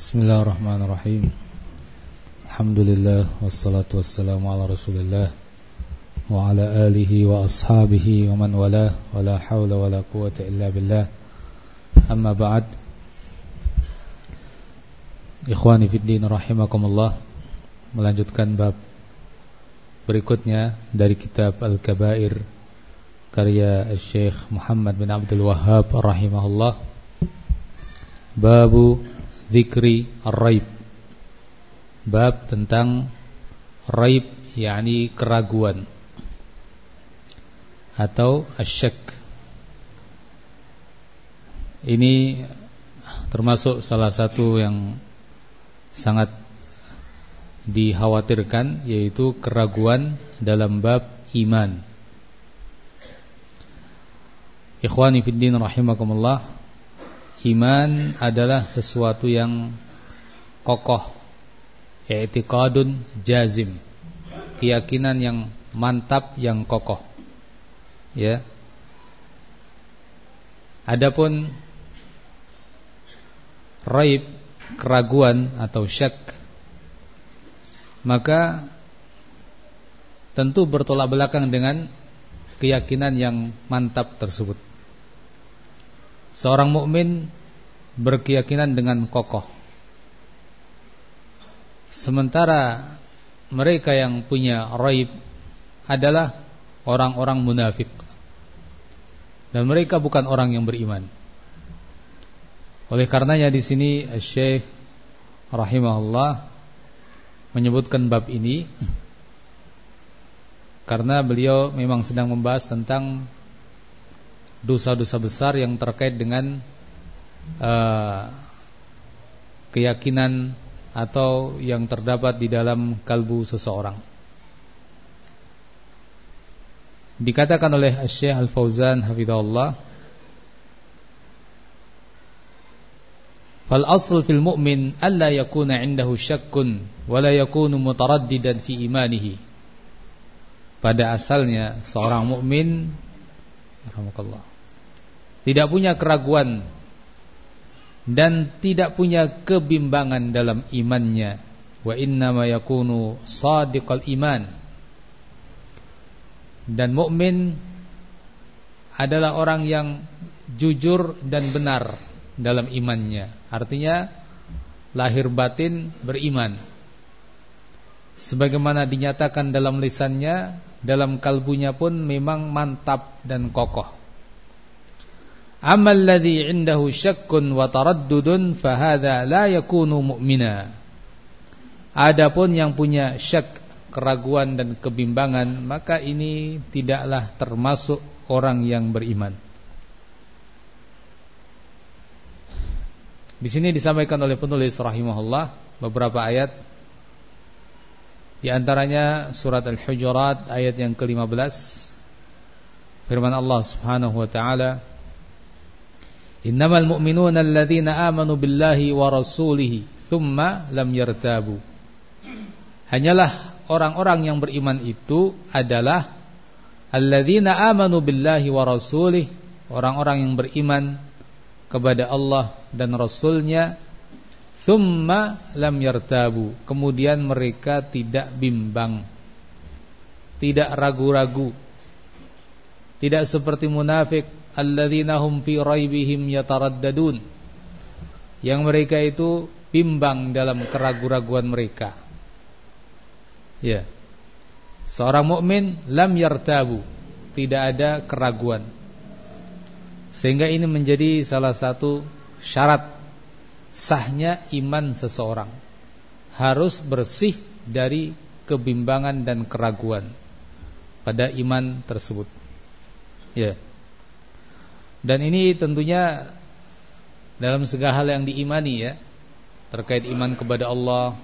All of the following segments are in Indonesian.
Bismillahirrahmanirrahim Alhamdulillah Wassalatu wassalamu ala rasulillah Wa ala alihi wa ashabihi Wa man wala Wa la hawla wa la quwata illa billah Amma ba'd Ikhwani fiddin rahimakumullah Melanjutkan bab Berikutnya Dari kitab Al-Kabair Karya Syekh Muhammad bin Abdul Wahhab Rahimahullah Babu Zikri Ar-Raib. Bab tentang Raib yakni keraguan. Atau asyak Ini termasuk salah satu yang sangat dikhawatirkan yaitu keraguan dalam bab iman. Ikhwani fiddin rahimakumullah Iman adalah sesuatu yang kokoh I'tiqadun jazim. Keyakinan yang mantap yang kokoh. Ya. Adapun Raib Keraguan atau syak Maka Tentu bertolak belakang dengan Keyakinan yang mantap tersebut. Seorang mukmin berkeyakinan dengan kokoh. Sementara mereka yang punya raib adalah orang-orang munafik. Dan mereka bukan orang yang beriman. Oleh karenanya di sini Syekh rahimahullah menyebutkan bab ini karena beliau memang sedang membahas tentang dosa-dosa besar yang terkait dengan uh, keyakinan atau yang terdapat di dalam kalbu seseorang. Dikatakan oleh Syekh Al-Fauzan hafizahullah Fal asl fil mu'min alla yakuna 'indahu syakkun wa la yakunu mutaraddidan fi imanihi. Pada asalnya seorang mukmin rahmatullah tidak punya keraguan dan tidak punya kebimbangan dalam imannya. Wa inna ma yakunu sadiqal iman. Dan mukmin adalah orang yang jujur dan benar dalam imannya. Artinya lahir batin beriman. Sebagaimana dinyatakan dalam lisannya dalam kalbunya pun memang mantap dan kokoh Amal ladhi indahu syakkun wa taraddudun fahadha la yakunu mu'mina. Adapun yang punya syak, keraguan dan kebimbangan, maka ini tidaklah termasuk orang yang beriman. Di sini disampaikan oleh penulis rahimahullah beberapa ayat di antaranya surat Al-Hujurat ayat yang ke-15 firman Allah Subhanahu wa taala Innamal mu'minuna alladzina amanu billahi wa rasulihi thumma lam yartabu. Hanyalah orang-orang yang beriman itu adalah alladzina amanu billahi wa rasulihi, orang-orang yang beriman kepada Allah dan Rasulnya thumma lam yartabu. Kemudian mereka tidak bimbang. Tidak ragu-ragu. Tidak seperti munafik alladzina hum fi raibihim yataraddadun. Yang mereka itu bimbang dalam keraguan-raguan mereka. Ya. Seorang mukmin lam yartabu. Tidak ada keraguan. Sehingga ini menjadi salah satu syarat sahnya iman seseorang. Harus bersih dari kebimbangan dan keraguan pada iman tersebut. Ya dan ini tentunya dalam segala hal yang diimani ya. Terkait iman kepada Allah.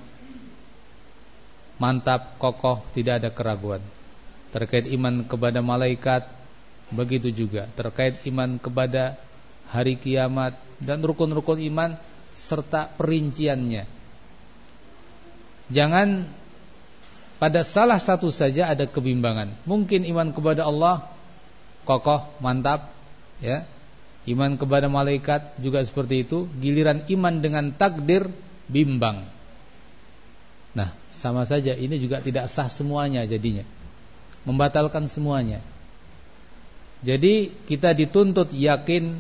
Mantap, kokoh, tidak ada keraguan. Terkait iman kepada malaikat Begitu juga. Terkait iman kepada hari kiamat Dan rukun-rukun iman Serta perinciannya. Jangan Pada salah satu saja ada kebimbangan. Mungkin iman kepada Allah Kokoh, mantap ya iman kepada malaikat juga seperti itu giliran iman dengan takdir bimbang. Nah, sama saja ini juga tidak sah semuanya jadinya. Membatalkan semuanya. Jadi kita dituntut yakin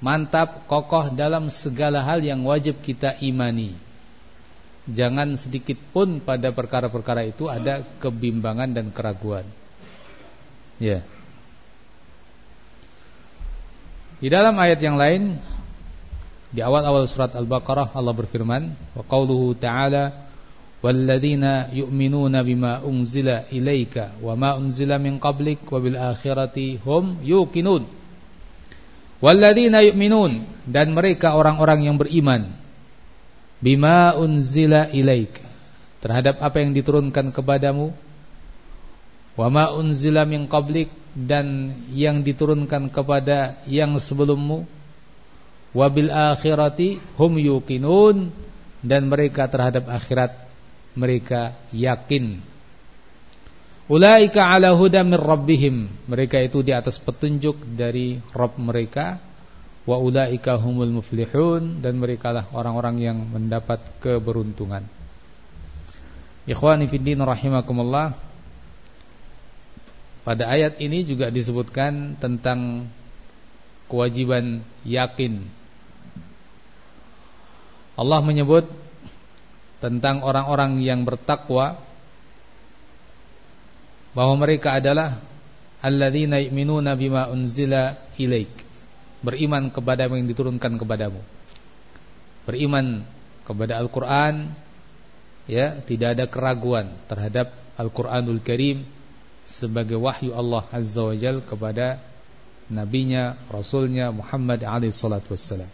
mantap kokoh dalam segala hal yang wajib kita imani. Jangan sedikit pun pada perkara-perkara itu ada kebimbangan dan keraguan. Ya. Di dalam ayat yang lain di awal-awal surat Al-Baqarah Allah berfirman, wa qauluhu ta'ala walladzina yu'minuna bima unzila ilaika wa ma unzila min qablik wa bil akhirati hum yuqinun. Walladzina yu'minun dan mereka orang-orang yang beriman bima unzila ilaika terhadap apa yang diturunkan kepadamu wa ma unzila min qablik dan yang diturunkan kepada yang sebelummu wabil akhirati hum yuqinun dan mereka terhadap akhirat mereka yakin. Ulaika ala huda min rabbihim mereka itu di atas petunjuk dari Rabb mereka wa ulaika humul muflihun dan merekalah orang-orang yang mendapat keberuntungan. Ikhwani fiddin rahimakumullah pada ayat ini juga disebutkan tentang kewajiban yakin. Allah menyebut tentang orang-orang yang bertakwa bahwa mereka adalah alladzina yu'minuna bima unzila ilaik. Beriman kepada yang diturunkan kepadamu. Beriman kepada Al-Qur'an ya tidak ada keraguan terhadap Al-Qur'anul Karim sebagai wahyu Allah Azza wa Jalla kepada nabinya rasulnya Muhammad alaihi salatu wassalam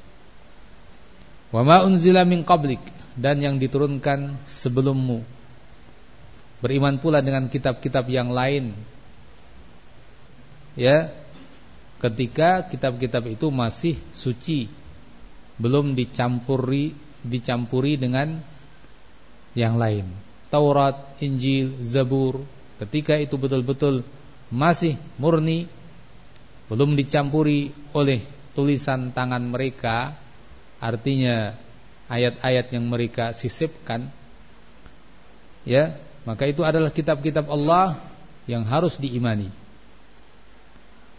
Wa ma unzila min qablik dan yang diturunkan sebelummu. Beriman pula dengan kitab-kitab yang lain. Ya. Ketika kitab-kitab itu masih suci, belum dicampuri dicampuri dengan yang lain. Taurat, Injil, Zabur, ketika itu betul-betul masih murni belum dicampuri oleh tulisan tangan mereka artinya ayat-ayat yang mereka sisipkan ya maka itu adalah kitab-kitab Allah yang harus diimani.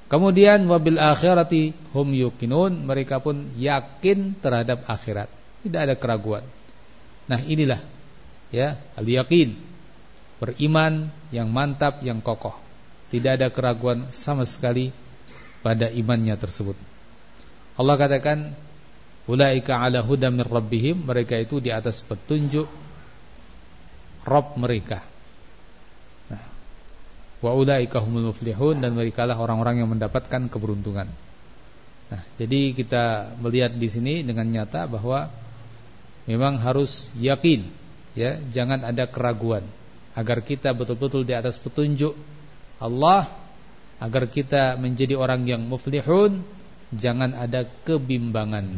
Kemudian wabil akhirati hum yukinun mereka pun yakin terhadap akhirat. Tidak ada keraguan. Nah inilah ya al yakin beriman yang mantap yang kokoh. Tidak ada keraguan sama sekali pada imannya tersebut. Allah katakan Ulaika ala huda min rabbihim. Mereka itu di atas petunjuk Rabb mereka. Nah, Wa ulaika humul muflihun Dan mereka lah orang-orang yang mendapatkan keberuntungan. Nah, jadi kita melihat di sini dengan nyata bahwa memang harus yakin, ya, jangan ada keraguan, agar kita betul-betul di atas petunjuk Allah, agar kita menjadi orang yang muflihun, jangan ada kebimbangan.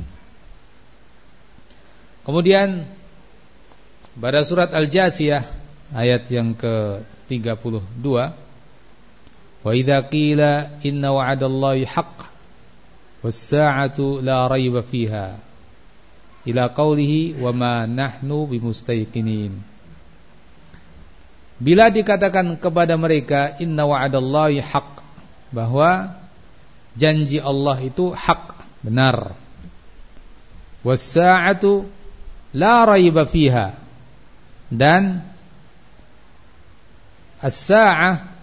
Kemudian pada surat Al-Jathiyah ayat yang ke-32 Wa idza qila inna wa'adallahi haqq was-sa'atu la rayba fiha. Ila qawlihi wa ma nahnu bimustayqinin Bila dikatakan kepada mereka inna wa'adallahi haqq bahwa janji Allah itu hak benar. Was-sa'atu la raiba fiha dan as-saah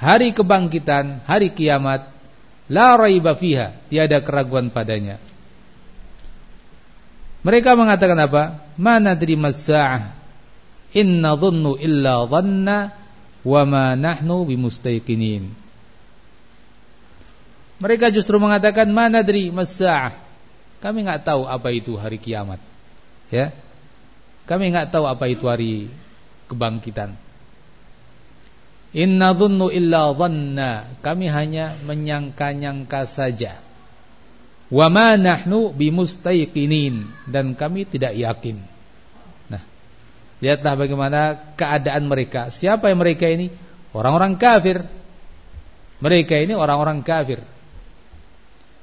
hari kebangkitan hari kiamat la raiba fiha tiada keraguan padanya. Mereka mengatakan apa? Mana terima saah inna dhunnu illa dhanna wa ma nahnu bimustayqinin mereka justru mengatakan mana dari masaah kami enggak tahu apa itu hari kiamat Ya. Kami enggak tahu apa itu hari kebangkitan. Inna dhunnu illa dhanna. Kami hanya menyangka-nyangka saja. Wa ma nahnu bimustayqinin dan kami tidak yakin. Lihatlah bagaimana keadaan mereka. Siapa yang mereka ini? Orang-orang kafir. Mereka ini orang-orang kafir.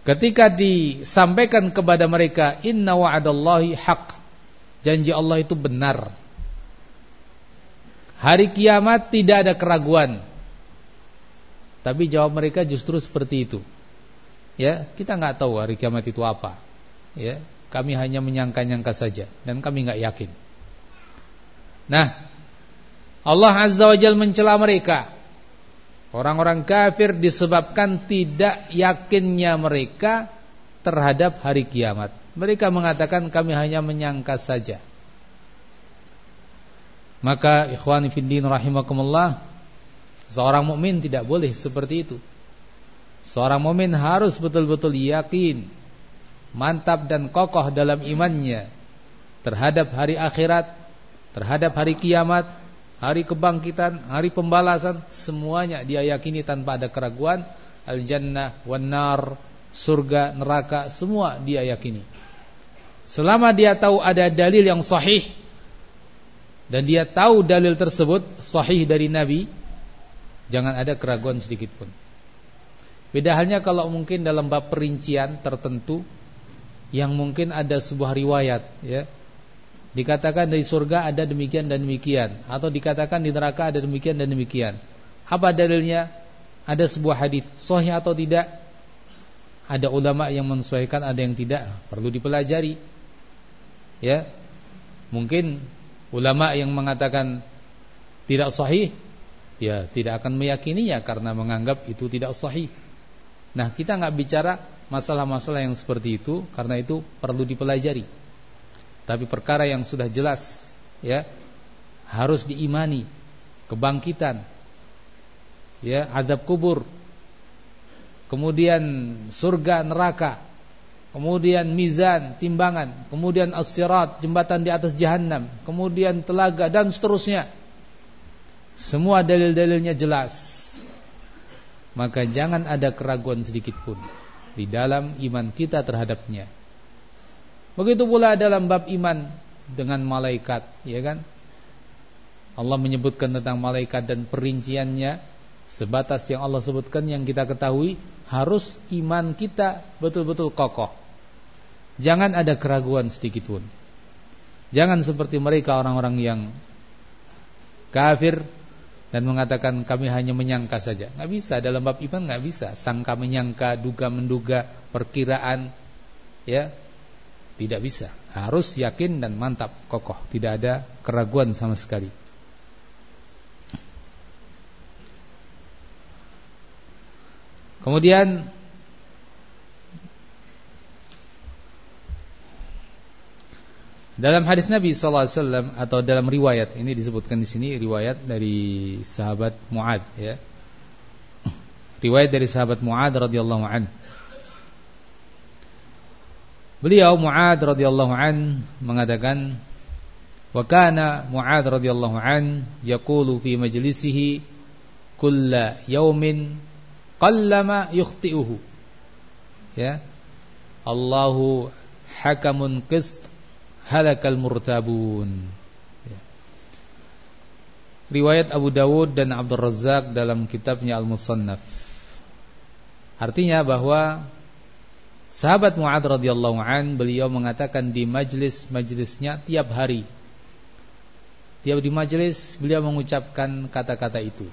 Ketika disampaikan kepada mereka inna wa'adallahi haqq janji Allah itu benar. Hari kiamat tidak ada keraguan. Tapi jawab mereka justru seperti itu. Ya, kita nggak tahu hari kiamat itu apa. Ya, kami hanya menyangka-nyangka saja dan kami nggak yakin. Nah, Allah Azza wa Jalla mencela mereka. Orang-orang kafir disebabkan tidak yakinnya mereka terhadap hari kiamat. Mereka mengatakan kami hanya menyangka saja. Maka ikhwani fiddin rahimakumullah Seorang mukmin tidak boleh seperti itu Seorang mukmin harus betul-betul yakin Mantap dan kokoh dalam imannya Terhadap hari akhirat Terhadap hari kiamat Hari kebangkitan, hari pembalasan Semuanya dia yakini tanpa ada keraguan Al-jannah, wan-nar, surga, neraka Semua dia yakini Selama dia tahu ada dalil yang sahih dan dia tahu dalil tersebut sahih dari Nabi, jangan ada keraguan sedikit pun. Beda halnya kalau mungkin dalam bab perincian tertentu yang mungkin ada sebuah riwayat ya. Dikatakan dari surga ada demikian dan demikian atau dikatakan di neraka ada demikian dan demikian. Apa dalilnya? Ada sebuah hadis sahih atau tidak? Ada ulama yang mensesuaikan, ada yang tidak, perlu dipelajari. Ya. Mungkin Ulama yang mengatakan tidak sahih, ya tidak akan meyakininya karena menganggap itu tidak sahih. Nah, kita nggak bicara masalah-masalah yang seperti itu karena itu perlu dipelajari. Tapi perkara yang sudah jelas, ya harus diimani kebangkitan, ya adab kubur, kemudian surga neraka, kemudian mizan, timbangan, kemudian as-sirat, jembatan di atas jahanam, kemudian telaga dan seterusnya. Semua dalil-dalilnya jelas. Maka jangan ada keraguan sedikit pun di dalam iman kita terhadapnya. Begitu pula dalam bab iman dengan malaikat, ya kan? Allah menyebutkan tentang malaikat dan perinciannya sebatas yang Allah sebutkan yang kita ketahui harus iman kita betul-betul kokoh. Jangan ada keraguan sedikit pun. Jangan seperti mereka orang-orang yang kafir dan mengatakan kami hanya menyangka saja. Nggak bisa dalam bab iman nggak bisa. Sangka menyangka, duga menduga, perkiraan, ya tidak bisa. Harus yakin dan mantap, kokoh. Tidak ada keraguan sama sekali. Kemudian Dalam hadis Nabi sallallahu alaihi wasallam atau dalam riwayat ini disebutkan di sini riwayat dari sahabat Muad ya. Riwayat dari sahabat Muad radhiyallahu an. Beliau Muad radhiyallahu an mengatakan wa kana Muad radhiyallahu an yaqulu fi majlisihi kulla yaumin qallama yukhti'uhu. Ya. Allahu hakamun qist halakal murtabun. Ya. Riwayat Abu Dawud dan Abdul Razak dalam kitabnya Al-Musannaf. Artinya bahwa sahabat Mu'ad radhiyallahu an beliau mengatakan di majlis-majlisnya tiap hari. Tiap di majlis beliau mengucapkan kata-kata itu.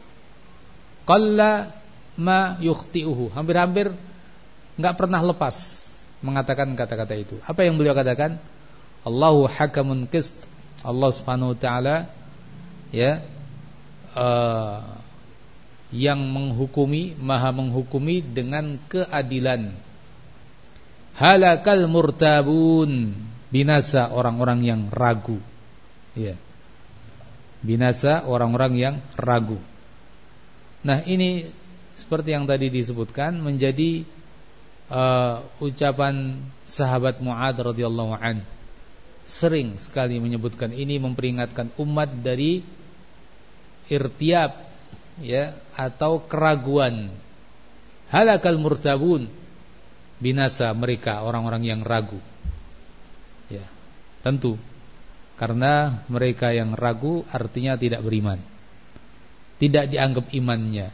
Qalla ma yukhti'uhu. Hampir-hampir enggak pernah lepas mengatakan kata-kata itu. Apa yang beliau katakan? Allahu hakamun qist. Allah Subhanahu wa taala ya uh, yang menghukumi, maha menghukumi dengan keadilan. Halakal murtabun, binasa orang-orang yang ragu. Ya. Binasa orang-orang yang ragu. Nah, ini seperti yang tadi disebutkan menjadi uh, ucapan sahabat Muad radhiyallahu anhu sering sekali menyebutkan ini memperingatkan umat dari irtiab ya atau keraguan halakal murtabun binasa mereka orang-orang yang ragu. Ya tentu. Karena mereka yang ragu artinya tidak beriman. Tidak dianggap imannya.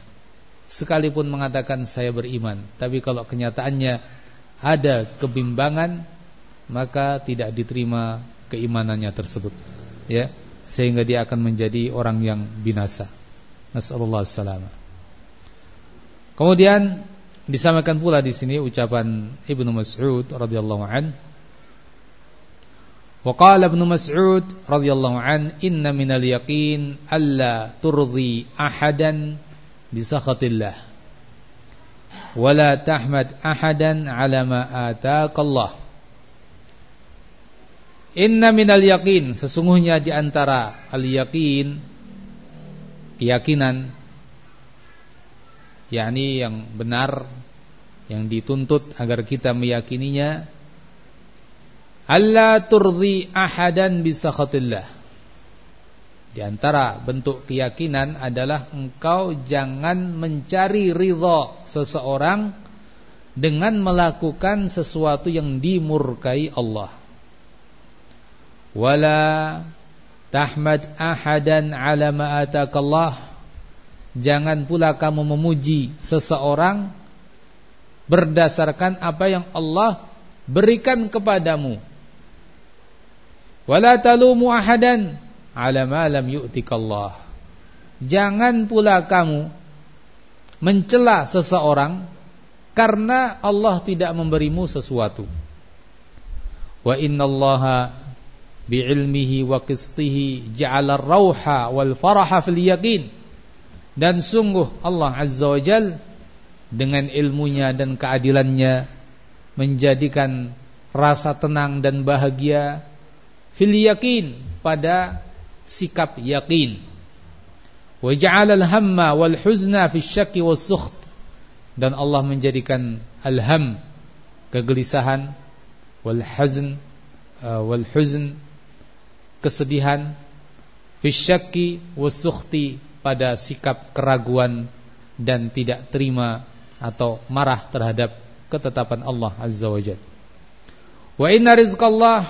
Sekalipun mengatakan saya beriman tapi kalau kenyataannya ada kebimbangan maka tidak diterima keimanannya tersebut. Ya sehingga dia akan menjadi orang yang binasa. Nasallallahu alaihi kemudian disampaikan pula di sini ucapan Ibnu Mas'ud radhiyallahu an. Wa qala Ibnu Mas'ud radhiyallahu an inna minal yaqin alla turdi ahadan bi sakhatillah. Wa la tahmad ahadan ala ma ataka Allah Inna minal yaqin sesungguhnya di antara al yaqin keyakinan yakni yang benar yang dituntut agar kita meyakininya. Alla turdi ahadan bisakhatillah di antara bentuk keyakinan adalah engkau jangan mencari ridha seseorang dengan melakukan sesuatu yang dimurkai Allah. Wala tahmad ahadan ala ma atakallah jangan pula kamu memuji seseorang berdasarkan apa yang Allah berikan kepadamu. Wala talumu ahadan ala ma lam yu'tikallah. Jangan pula kamu mencela seseorang karena Allah tidak memberimu sesuatu. Wa innallaha bi'ilmihi wa qistihi ja'ala ar-rauha wal faraha fil yaqin. Dan sungguh Allah Azza wa Jalla dengan ilmunya dan keadilannya menjadikan rasa tenang dan bahagia fil yakin pada sikap yakin. Wa ja'ala al-hamma wal huzna fi syakki was sukht. Dan Allah menjadikan al-ham kegelisahan wal hazn uh, wal huzn kesedihan fi syakki was sukhti pada sikap keraguan dan tidak terima atau marah terhadap ketetapan Allah Azza wa Jalla. Wa inna rizqallah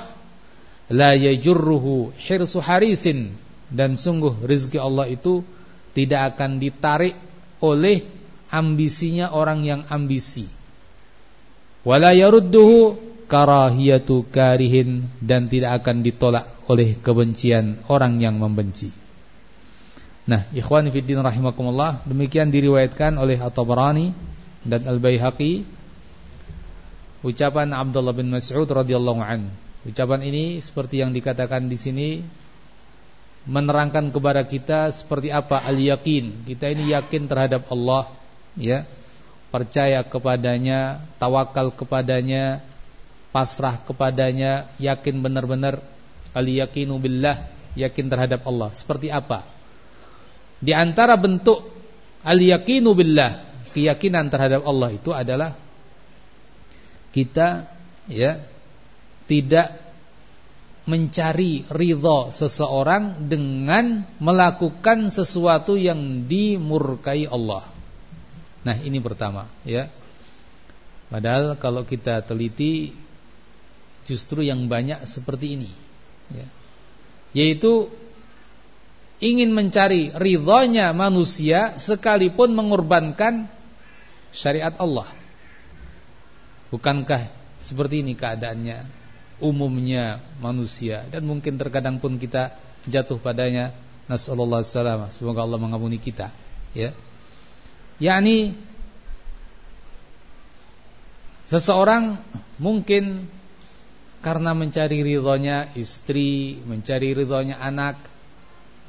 la yajurruhu hirsu harisin dan sungguh rizki Allah itu tidak akan ditarik oleh ambisinya orang yang ambisi. Wala yarudduhu karahiyatu karihin dan tidak akan ditolak oleh kebencian orang yang membenci. Nah, ikhwan fillah rahimakumullah, demikian diriwayatkan oleh At-Tabarani dan Al-Baihaqi ucapan Abdullah bin Mas'ud radhiyallahu an. Ucapan ini seperti yang dikatakan di sini menerangkan kepada kita seperti apa al-yakin. Kita ini yakin terhadap Allah, ya. Percaya kepadanya, tawakal kepadanya, pasrah kepadanya, yakin benar-benar al-yakinu billah, yakin terhadap Allah. Seperti apa? Di antara bentuk al-yakinu billah keyakinan terhadap Allah itu adalah kita ya tidak mencari ridha seseorang dengan melakukan sesuatu yang dimurkai Allah. Nah, ini pertama, ya. Padahal kalau kita teliti justru yang banyak seperti ini, ya. Yaitu ingin mencari ridhonya manusia sekalipun mengorbankan syariat Allah. Bukankah seperti ini keadaannya? Umumnya manusia. Dan mungkin terkadang pun kita jatuh padanya. Nasallallahu alaihi semoga Allah mengampuni kita. Ya. Yakni seseorang mungkin karena mencari ridhonya istri mencari ridhonya anak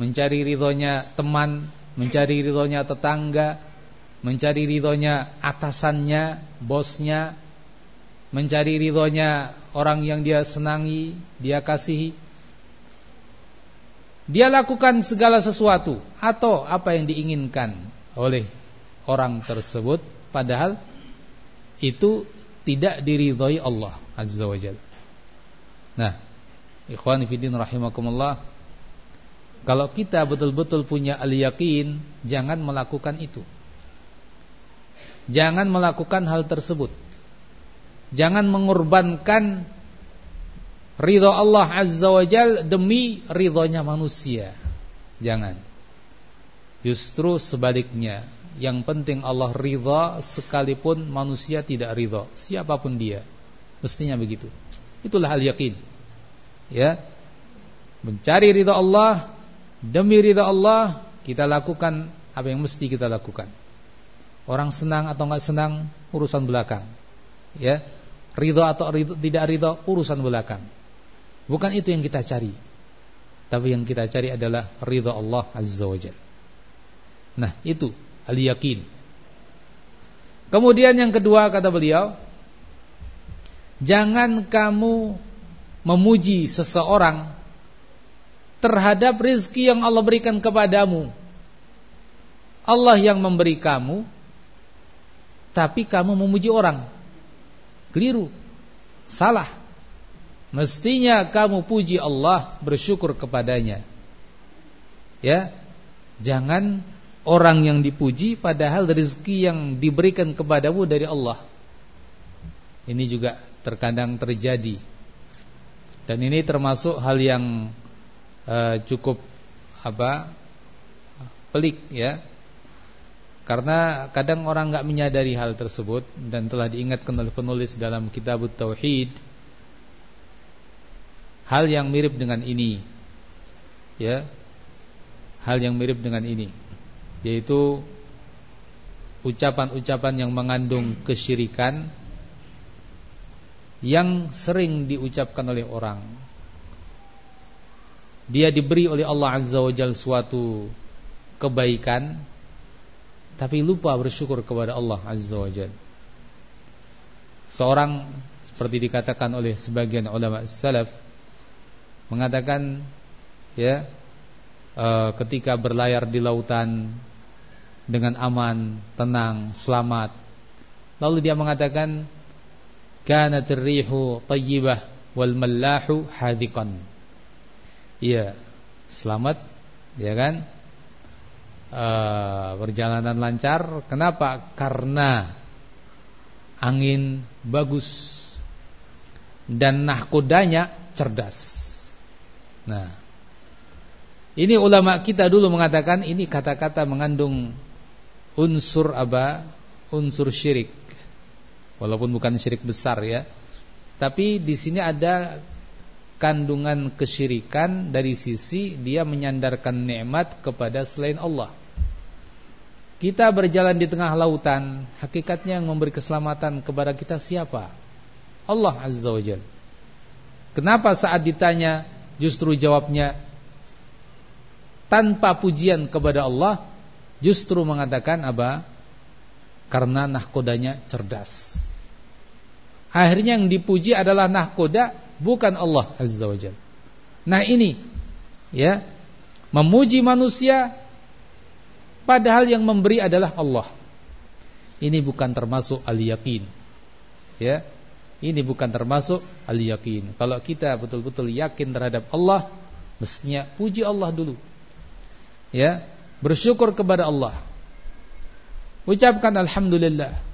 mencari ridhonya teman mencari ridhonya tetangga mencari ridhonya atasannya, bosnya, mencari ridhonya orang yang dia senangi, dia kasihi. Dia lakukan segala sesuatu atau apa yang diinginkan oleh orang tersebut padahal itu tidak diridhoi Allah Azza wa Jalla. Nah, ikhwan fillah rahimakumullah, kalau kita betul-betul punya al-yakin, jangan melakukan itu. Jangan melakukan hal tersebut. Jangan mengorbankan ridho Allah Azza wa Jal demi ridhonya manusia. Jangan. Justru sebaliknya. Yang penting Allah ridho sekalipun manusia tidak ridho. Siapa pun dia. Mestinya begitu. Itulah hal yakin. Ya. mencari ridha Allah demi ridha Allah kita lakukan apa yang mesti kita lakukan. Orang senang atau enggak senang urusan belakang. Ya. Ridha atau ridha, tidak ridha urusan belakang. Bukan itu yang kita cari. Tapi yang kita cari adalah ridha Allah Azza wa Jalla. Nah, itu al-yakin. Kemudian yang kedua kata beliau, jangan kamu memuji seseorang terhadap rizki yang Allah berikan kepadamu. Allah yang memberi kamu, tapi kamu memuji orang. Keliru. Salah. Mestinya kamu puji Allah, bersyukur kepadanya. Ya. Jangan orang yang dipuji padahal rezeki yang diberikan kepadamu dari Allah. Ini juga terkadang terjadi. Dan ini termasuk hal yang uh, cukup apa? pelik ya. Karena kadang orang nggak menyadari hal tersebut dan telah diingatkan oleh penulis dalam kitab Tauhid hal yang mirip dengan ini. Ya. Hal yang mirip dengan ini yaitu ucapan-ucapan yang mengandung kesyirikan yang sering diucapkan oleh orang. Dia diberi oleh Allah Azza wa Jalla suatu kebaikan tapi lupa bersyukur kepada Allah Azza wa Jalla. Seorang seperti dikatakan oleh sebagian ulama salaf mengatakan ya e, ketika berlayar di lautan dengan aman, tenang, selamat. Lalu dia mengatakan kanat rihu tayyibah wal mallahu hadiqan. Iya, selamat ya kan? Uh, perjalanan lancar. Kenapa? Karena angin bagus dan nahkodanya cerdas. Nah, ini ulama kita dulu mengatakan ini kata-kata mengandung unsur apa? Unsur syirik. Walaupun bukan syirik besar ya. Tapi di sini ada kandungan kesyirikan dari sisi dia menyandarkan nikmat kepada selain Allah. Kita berjalan di tengah lautan, hakikatnya yang memberi keselamatan kepada kita siapa? Allah Azza wa Jalla. Kenapa saat ditanya justru jawabnya tanpa pujian kepada Allah, justru mengatakan apa? Karena nahkodanya cerdas. Akhirnya yang dipuji adalah nahkoda bukan Allah Azza wa Jalla. Nah ini ya memuji manusia padahal yang memberi adalah Allah. Ini bukan termasuk al-yaqin. Ya. Ini bukan termasuk al-yaqin. Kalau kita betul-betul yakin terhadap Allah, mestinya puji Allah dulu. Ya, bersyukur kepada Allah. Ucapkan alhamdulillah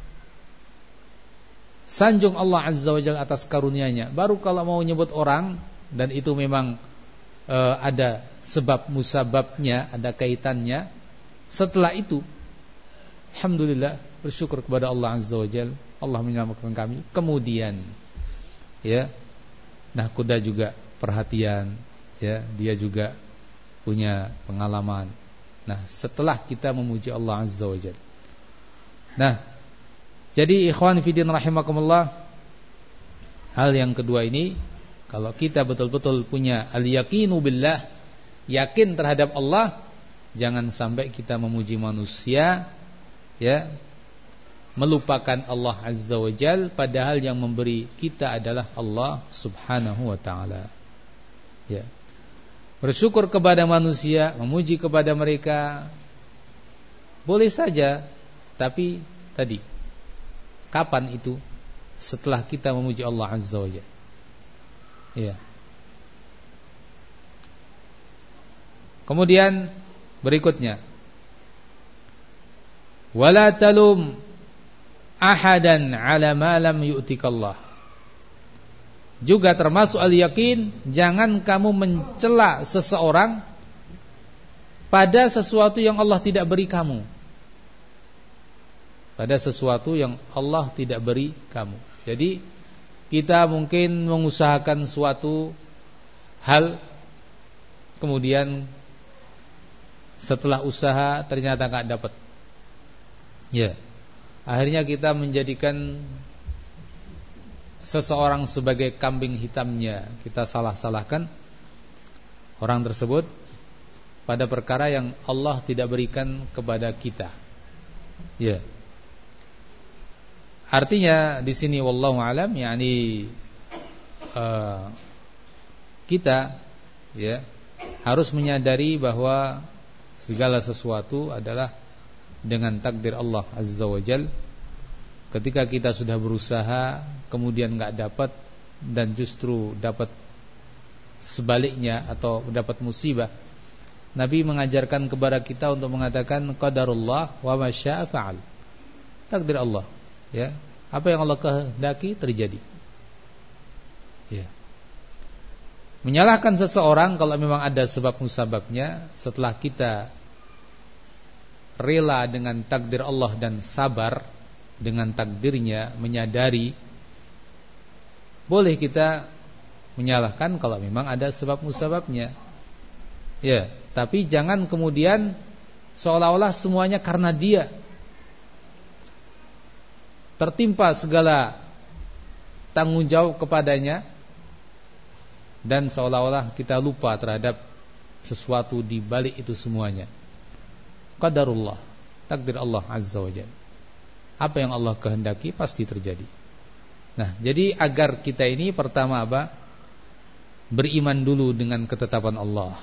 sanjung Allah Azza wa Jalla atas karunia-Nya. Baru kalau mau nyebut orang dan itu memang e, ada sebab musababnya, ada kaitannya. Setelah itu alhamdulillah bersyukur kepada Allah Azza wa Jalla. Allah menyelamatkan kami. Kemudian ya. Nah, kuda juga perhatian ya, dia juga punya pengalaman. Nah, setelah kita memuji Allah Azza wa Jalla. Nah, jadi ikhwan fidin rahimakumullah Hal yang kedua ini Kalau kita betul-betul punya Al-yakinu billah Yakin terhadap Allah Jangan sampai kita memuji manusia Ya Melupakan Allah Azza wa Jal Padahal yang memberi kita adalah Allah Subhanahu wa ta'ala. Ya. Bersyukur kepada manusia Memuji kepada mereka Boleh saja Tapi tadi Kapan itu? Setelah kita memuji Allah Azza wa Jalla. Ya. Kemudian berikutnya wala talum ahadan ala ma lam yu'tikallah. Juga termasuk al-yakin, jangan kamu mencela seseorang pada sesuatu yang Allah tidak beri kamu pada sesuatu yang Allah tidak beri kamu. Jadi kita mungkin mengusahakan suatu hal kemudian setelah usaha ternyata nggak dapat. Ya. Akhirnya kita menjadikan seseorang sebagai kambing hitamnya. Kita salah-salahkan orang tersebut pada perkara yang Allah tidak berikan kepada kita. Ya. Artinya di sini wallahu alam yakni uh, kita ya harus menyadari bahwa segala sesuatu adalah dengan takdir Allah Azza wa Jal. Ketika kita sudah berusaha kemudian nggak dapat dan justru dapat sebaliknya atau dapat musibah Nabi mengajarkan kepada kita untuk mengatakan qadarullah wa masya'a fa'al. Takdir Allah ya. Apa yang Allah kehendaki terjadi. Ya. Menyalahkan seseorang kalau memang ada sebab musababnya setelah kita rela dengan takdir Allah dan sabar dengan takdirnya menyadari boleh kita menyalahkan kalau memang ada sebab musababnya ya tapi jangan kemudian seolah-olah semuanya karena dia tertimpa segala tanggung jawab kepadanya dan seolah-olah kita lupa terhadap sesuatu di balik itu semuanya. Qadarullah, takdir Allah Azza wa Jalla. Apa yang Allah kehendaki pasti terjadi. Nah, jadi agar kita ini pertama apa? Beriman dulu dengan ketetapan Allah.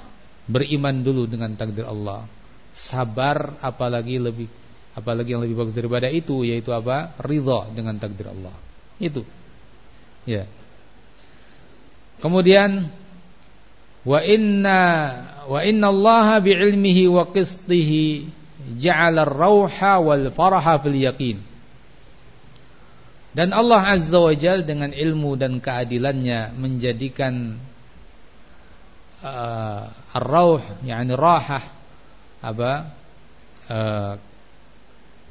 Beriman dulu dengan takdir Allah. Sabar apalagi lebih Apalagi yang lebih bagus daripada itu yaitu apa? Ridha dengan takdir Allah. Itu. Ya. Kemudian wa inna wa inna Allah bi'ilmihi wa qistihi ja'ala ar-rauha wal faraha fil yaqin. Dan Allah Azza wa Jal dengan ilmu dan keadilannya menjadikan uh, ar-rauh yakni rahah apa uh,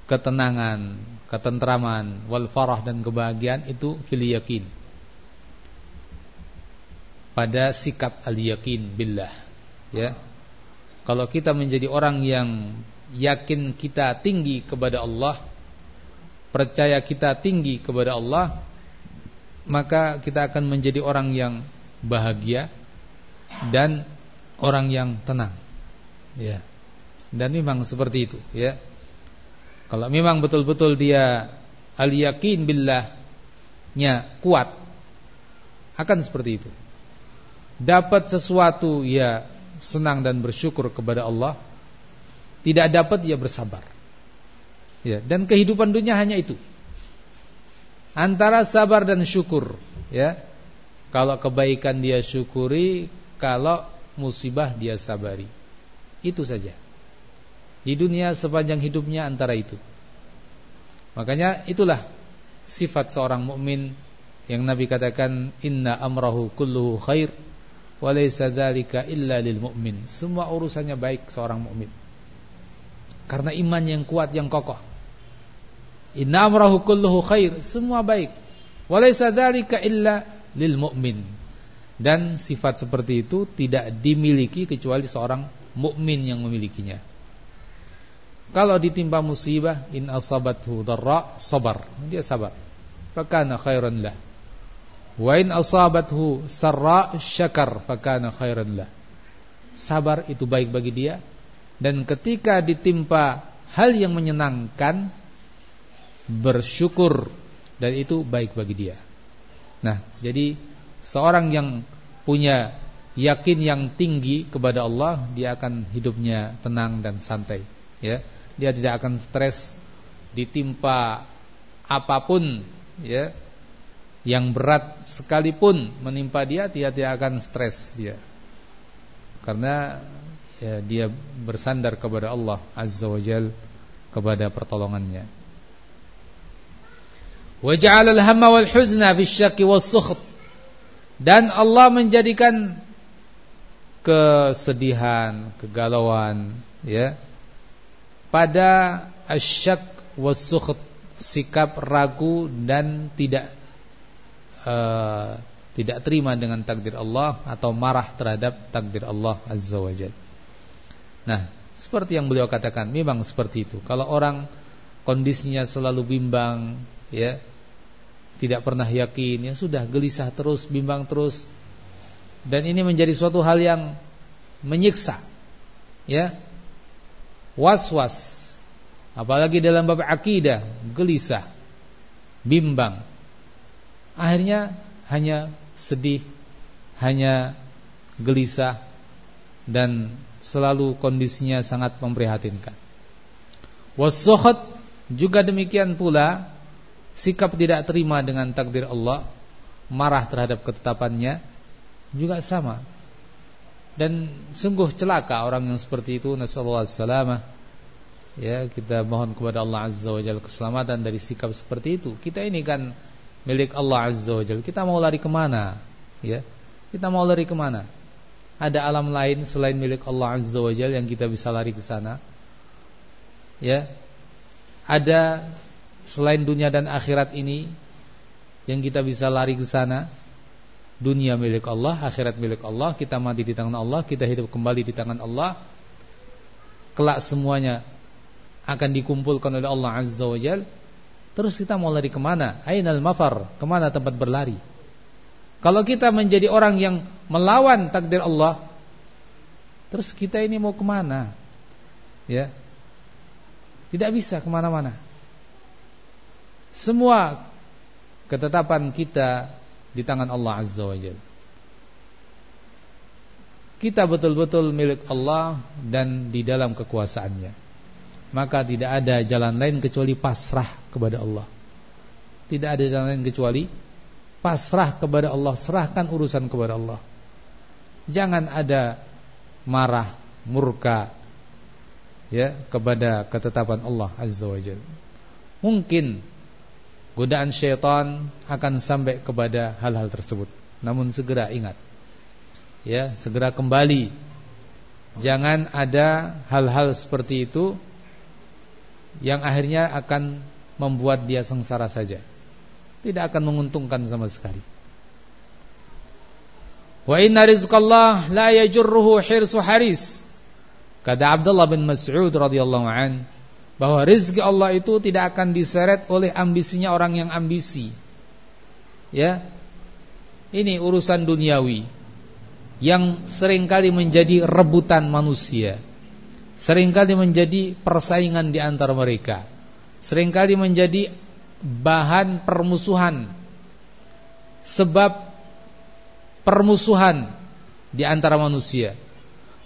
ketenangan, ketentraman, wal farah dan kebahagiaan itu fil yakin. Pada sikap al yakin billah. Ya. Kalau kita menjadi orang yang yakin kita tinggi kepada Allah, percaya kita tinggi kepada Allah, maka kita akan menjadi orang yang bahagia dan orang yang tenang. Ya. Dan memang seperti itu, ya. Kalau memang betul-betul dia al-yakin billahnya kuat akan seperti itu. Dapat sesuatu ya senang dan bersyukur kepada Allah. Tidak dapat ya bersabar. Ya, dan kehidupan dunia hanya itu. Antara sabar dan syukur, ya. Kalau kebaikan dia syukuri, kalau musibah dia sabari. Itu saja. Di dunia sepanjang hidupnya antara itu. Makanya itulah sifat seorang mukmin yang Nabi katakan inna amrahu kulluhu khair wa laysa dzalika illa lil mu'min. Semua urusannya baik seorang mukmin. Karena iman yang kuat yang kokoh. Inna amrahu kulluhu khair, semua baik. Wa laysa dzalika illa lil mu'min. Dan sifat seperti itu tidak dimiliki kecuali seorang mukmin yang memilikinya. Kalau ditimpa musibah in asabathu dharra sabar. Dia sabar. Fakana khairan lah. Wa in asabathu sarra syakar fakana khairan lah. Sabar itu baik bagi dia dan ketika ditimpa hal yang menyenangkan bersyukur dan itu baik bagi dia. Nah, jadi seorang yang punya yakin yang tinggi kepada Allah, dia akan hidupnya tenang dan santai, ya dia tidak akan stres ditimpa apa pun ya yang berat sekalipun menimpa dia dia tidak akan stres dia. Karena ya, dia bersandar kepada Allah azza wajal kepada pertolongannya. Wa ja'ala al-hamma wal huzna fi syakki was sukht dan Allah menjadikan kesedihan kegalauan ya pada asyak wasukht sikap ragu dan tidak uh, tidak terima dengan takdir Allah atau marah terhadap takdir Allah Azza wa Jalla. Nah, seperti yang beliau katakan, memang seperti itu. Kalau orang kondisinya selalu bimbang, ya, tidak pernah yakin, ya sudah gelisah terus, bimbang terus. Dan ini menjadi suatu hal yang menyiksa. Ya. Was-was. Apalagi dalam bab akidah, gelisah, bimbang. Akhirnya hanya sedih, hanya gelisah dan selalu kondisinya sangat memprihatinkan. Wasukhat juga demikian pula sikap tidak terima dengan takdir Allah, marah terhadap ketetapannya juga sama. Dan sungguh celaka orang yang seperti itu nasallahu salamah. Ya, kita mohon kepada Allah Azza wa Jalla keselamatan dari sikap seperti itu. Kita ini kan milik Allah Azza wa Jalla. Kita mau lari ke mana? Ya. Kita mau lari ke mana? Ada alam lain selain milik Allah Azza wa Jalla yang kita bisa lari ke sana? Ya. Ada selain dunia dan akhirat ini yang kita bisa lari ke sana? Dunia milik Allah, akhirat milik Allah, kita mati di tangan Allah, kita hidup kembali di tangan Allah. Kelak semuanya akan dikumpulkan oleh Allah Azza wa Jalla Terus kita mau lari ke mana? Ainal mafar, ke mana tempat berlari? Kalau kita menjadi orang yang melawan takdir Allah, terus kita ini mau ke mana? Ya, tidak bisa ke mana-mana. Semua ketetapan kita di tangan Allah Azza wa Jalla. Kita betul-betul milik Allah dan di dalam kekuasaannya maka tidak ada jalan lain kecuali pasrah kepada Allah. Tidak ada jalan lain kecuali pasrah kepada Allah, serahkan urusan kepada Allah. Jangan ada marah, murka ya kepada ketetapan Allah Azza wa Jalla. Mungkin godaan syaitan akan sampai kepada hal-hal tersebut. Namun segera ingat. Ya, segera kembali. Jangan ada hal-hal seperti itu yang akhirnya akan membuat dia sengsara saja. Tidak akan menguntungkan sama sekali. Wa inna rizqallah la yajurruhu hirsu haris. Kata Abdullah bin Mas'ud radhiyallahu an bahwa rizki Allah itu tidak akan diseret oleh ambisinya orang yang ambisi. Ya. Ini urusan duniawi yang sering kali menjadi rebutan manusia sering kali menjadi persaingan di antara mereka. Seringkali menjadi bahan permusuhan. Sebab permusuhan di antara manusia.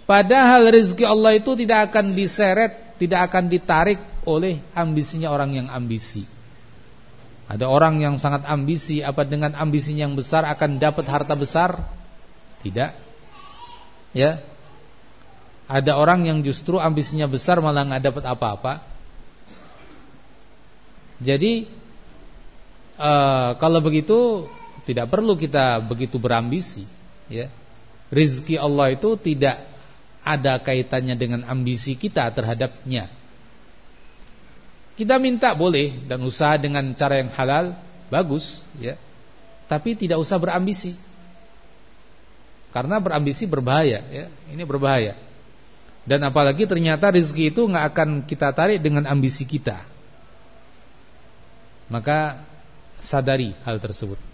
Padahal rezeki Allah itu tidak akan diseret, tidak akan ditarik oleh ambisinya orang yang ambisi. Ada orang yang sangat ambisi, apa dengan ambisinya yang besar akan dapat harta besar? Tidak. Ya, ada orang yang justru ambisinya besar malah nggak dapat apa-apa. Jadi uh, kalau begitu tidak perlu kita begitu berambisi, ya. Rizki Allah itu tidak ada kaitannya dengan ambisi kita terhadapnya. Kita minta boleh dan usaha dengan cara yang halal bagus, ya. Tapi tidak usah berambisi. Karena berambisi berbahaya, ya. Ini berbahaya. Dan apalagi ternyata rezeki itu nggak akan kita tarik dengan ambisi kita. Maka sadari hal tersebut.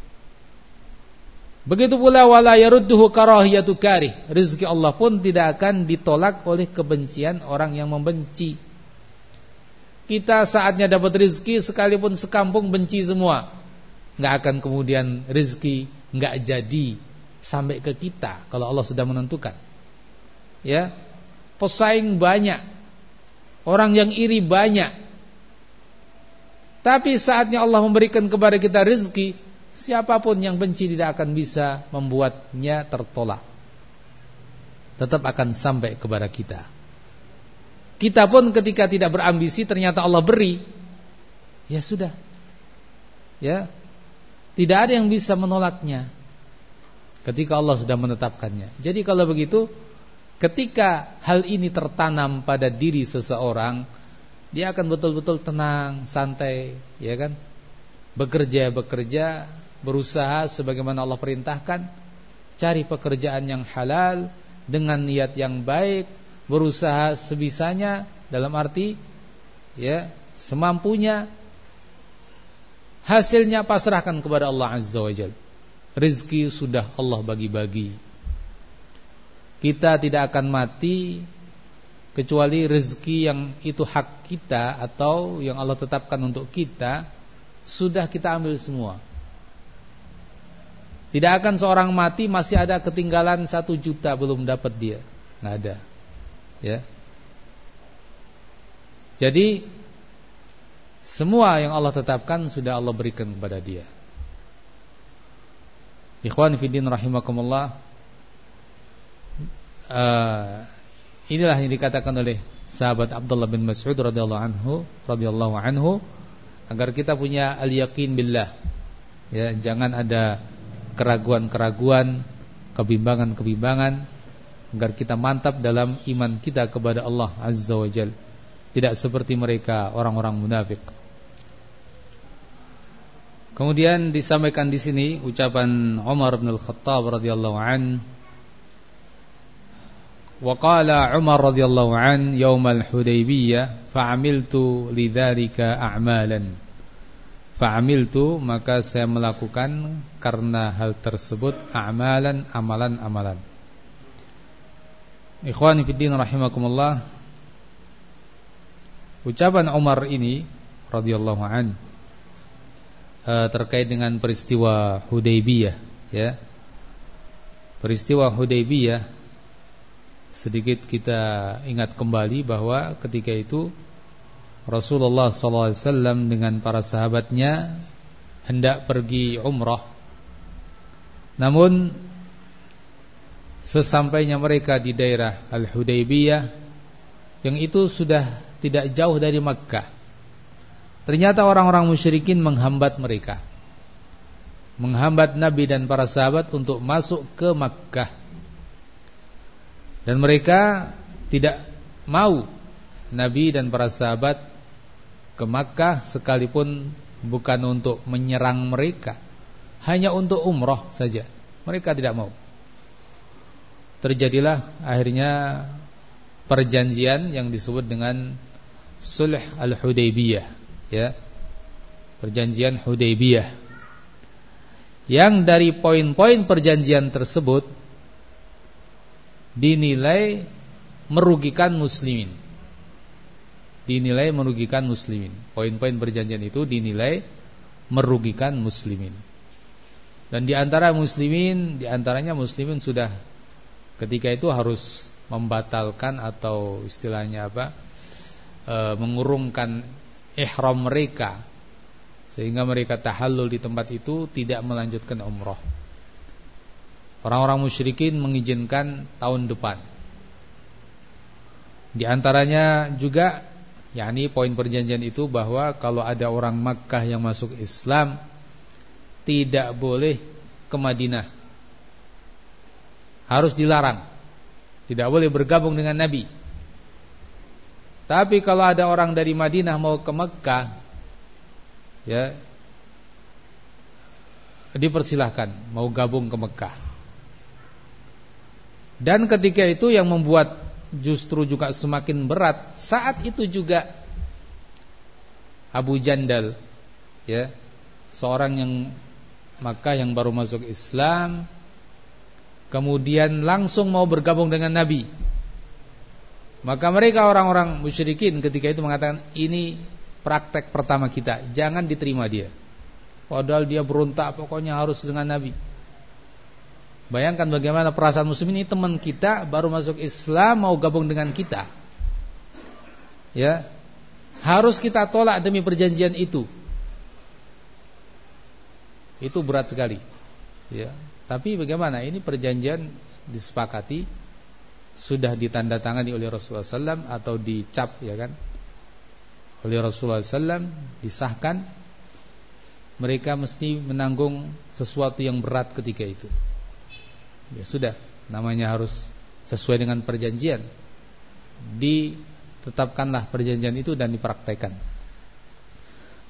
Begitu pula wala yarudduhu karahiyatu karih. Rezeki Allah pun tidak akan ditolak oleh kebencian orang yang membenci. Kita saatnya dapat rezeki sekalipun sekampung benci semua. nggak akan kemudian rezeki nggak jadi sampai ke kita kalau Allah sudah menentukan. Ya, pesaing banyak, orang yang iri banyak. Tapi saatnya Allah memberikan kepada kita rezeki, siapa pun yang benci tidak akan bisa membuatnya tertolak. Tetap akan sampai kepada kita. Kita pun ketika tidak berambisi ternyata Allah beri, ya sudah. Ya. Tidak ada yang bisa menolaknya ketika Allah sudah menetapkannya. Jadi kalau begitu Ketika hal ini tertanam pada diri seseorang, dia akan betul-betul tenang, santai, ya kan? Bekerja, bekerja berusaha sebagaimana Allah perintahkan, cari pekerjaan yang halal dengan niat yang baik, berusaha sebisanya dalam arti ya, semampunya hasilnya pasrahkan kepada Allah Azza wa Jalla. Rizki sudah Allah bagi-bagi. Kita tidak akan mati kecuali rezeki yang itu hak kita atau yang Allah tetapkan untuk kita sudah kita ambil semua. Tidak akan seorang mati masih ada ketinggalan satu juta belum dapat dia, nggak ada, ya. Jadi semua yang Allah tetapkan sudah Allah berikan kepada dia. Ikhwan fillah rahimakumullah. Uh, inilah yang dikatakan oleh sahabat Abdullah bin Mas'ud radhiyallahu anhu radhiyallahu anhu agar kita punya al-yaqin billah. Ya, jangan ada keraguan-keraguan, kebimbangan-kebimbangan agar kita mantap dalam iman kita kepada Allah Azza wa Jalla. Tidak seperti mereka orang-orang munafik. Kemudian disampaikan di sini ucapan Umar bin Al-Khattab radhiyallahu an Wa qala Umar radhiyallahu an yaum al-Hudaybiyah fa'amiltu lidzalika a'malan Fa'amiltu maka saya melakukan karena hal tersebut a'malan amalan-amalan Ikhwani fi din rahimakumullah Ucapan Umar ini radhiyallahu an uh, terkait dengan peristiwa Hudaybiyah ya. Peristiwa Hudaybiyah sedikit kita ingat kembali bahwa ketika itu Rasulullah SAW dengan para sahabatnya hendak pergi umrah. Namun sesampainya mereka di daerah Al-Hudaybiyah yang itu sudah tidak jauh dari Makkah Ternyata orang-orang musyrikin menghambat mereka Menghambat Nabi dan para sahabat untuk masuk ke Makkah Dan mereka tidak mau Nabi dan para sahabat ke Makkah Sekalipun bukan untuk menyerang mereka. Hanya untuk umroh saja. Mereka tidak mau. Terjadilah akhirnya perjanjian yang disebut dengan Sulh Al-Hudaybiyah ya. Perjanjian Hudaybiyah. Yang dari poin-poin perjanjian tersebut dinilai merugikan muslimin dinilai merugikan muslimin poin-poin perjanjian itu dinilai merugikan muslimin dan di antara muslimin di antaranya muslimin sudah ketika itu harus membatalkan atau istilahnya apa e, mengurungkan ihram mereka sehingga mereka tahallul di tempat itu tidak melanjutkan umrah. Orang-orang musyrikin mengizinkan tahun depan. Di antaranya juga yakni poin perjanjian itu bahwa kalau ada orang Makkah yang masuk Islam tidak boleh ke Madinah. Harus dilarang. Tidak boleh bergabung dengan Nabi. Tapi kalau ada orang dari Madinah mau ke Mekah ya dipersilahkan mau gabung ke Mekah. Dan ketika itu yang membuat justru juga semakin berat saat itu juga Abu Jandal ya seorang yang maka yang baru masuk Islam kemudian langsung mau bergabung dengan Nabi maka mereka orang-orang musyrikin ketika itu mengatakan ini praktek pertama kita, jangan diterima dia. Padahal dia berontak pokoknya harus dengan Nabi. Bayangkan bagaimana perasaan muslim ini teman kita baru masuk Islam mau gabung dengan kita. Ya. Harus kita tolak demi perjanjian itu. Itu berat sekali. Ya. Tapi bagaimana? Ini perjanjian disepakati sudah ditandatangani oleh Rasulullah SAW atau dicap ya kan oleh Rasulullah SAW disahkan mereka mesti menanggung sesuatu yang berat ketika itu ya sudah namanya harus sesuai dengan perjanjian ditetapkanlah perjanjian itu dan dipraktekkan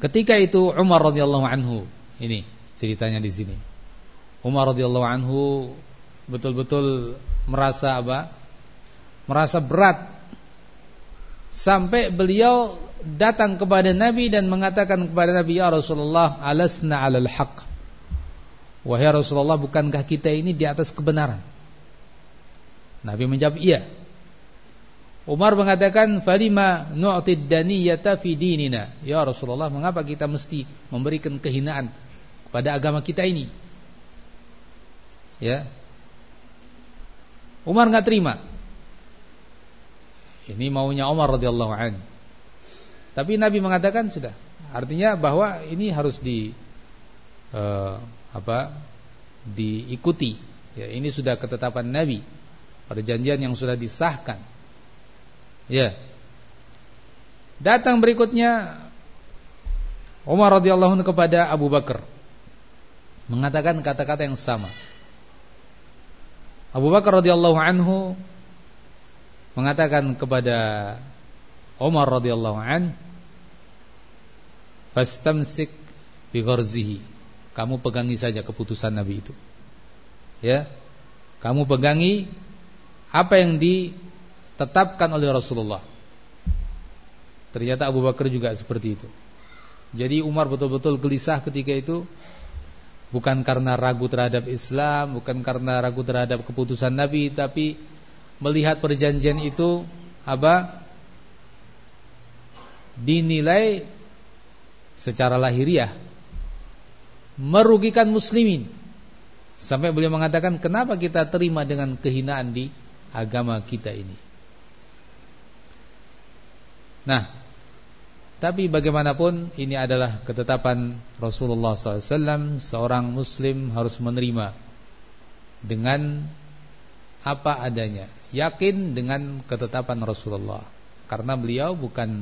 ketika itu Umar radhiyallahu anhu ini ceritanya di sini. Umar radhiyallahu anhu betul-betul merasa apa? Merasa berat sampai beliau datang kepada Nabi dan mengatakan kepada Nabi ya Rasulullah alasna 'alal haqq. Wahai Rasulullah bukankah kita ini di atas kebenaran? Nabi menjawab iya. Umar mengatakan falima nu'tid daniyata fi dinina? Ya Rasulullah, mengapa kita mesti memberikan kehinaan pada agama kita ini? Ya. Umar nggak terima. Ini maunya Umar radhiyallahu an. Tapi Nabi mengatakan sudah. Artinya bahwa ini harus di uh, apa? diikuti. Ya, ini sudah ketetapan Nabi. Perjanjian yang sudah disahkan. Ya. Datang berikutnya Umar radhiyallahu anhu kepada Abu Bakar mengatakan kata-kata yang sama. Abu Bakar radhiyallahu anhu mengatakan kepada Umar radhiyallahu an fastamsik bi gharzihi kamu pegangi saja keputusan Nabi itu. Ya. Kamu pegangi apa yang ditetapkan oleh Rasulullah. Ternyata Abu Bakar juga seperti itu. Jadi Umar betul-betul gelisah ketika itu. Bukan karena ragu terhadap Islam bukan karena ragu terhadap keputusan Nabi tapi melihat perjanjian itu apa? Dinilai secara lahiriah merugikan muslimin. Sampai beliau mengatakan kenapa kita terima dengan kehinaan di agama kita ini? Nah tapi bagaimanapun ini adalah ketetapan Rasulullah SAW seorang muslim harus menerima dengan apa adanya. Yakin dengan ketetapan Rasulullah. Karena beliau bukan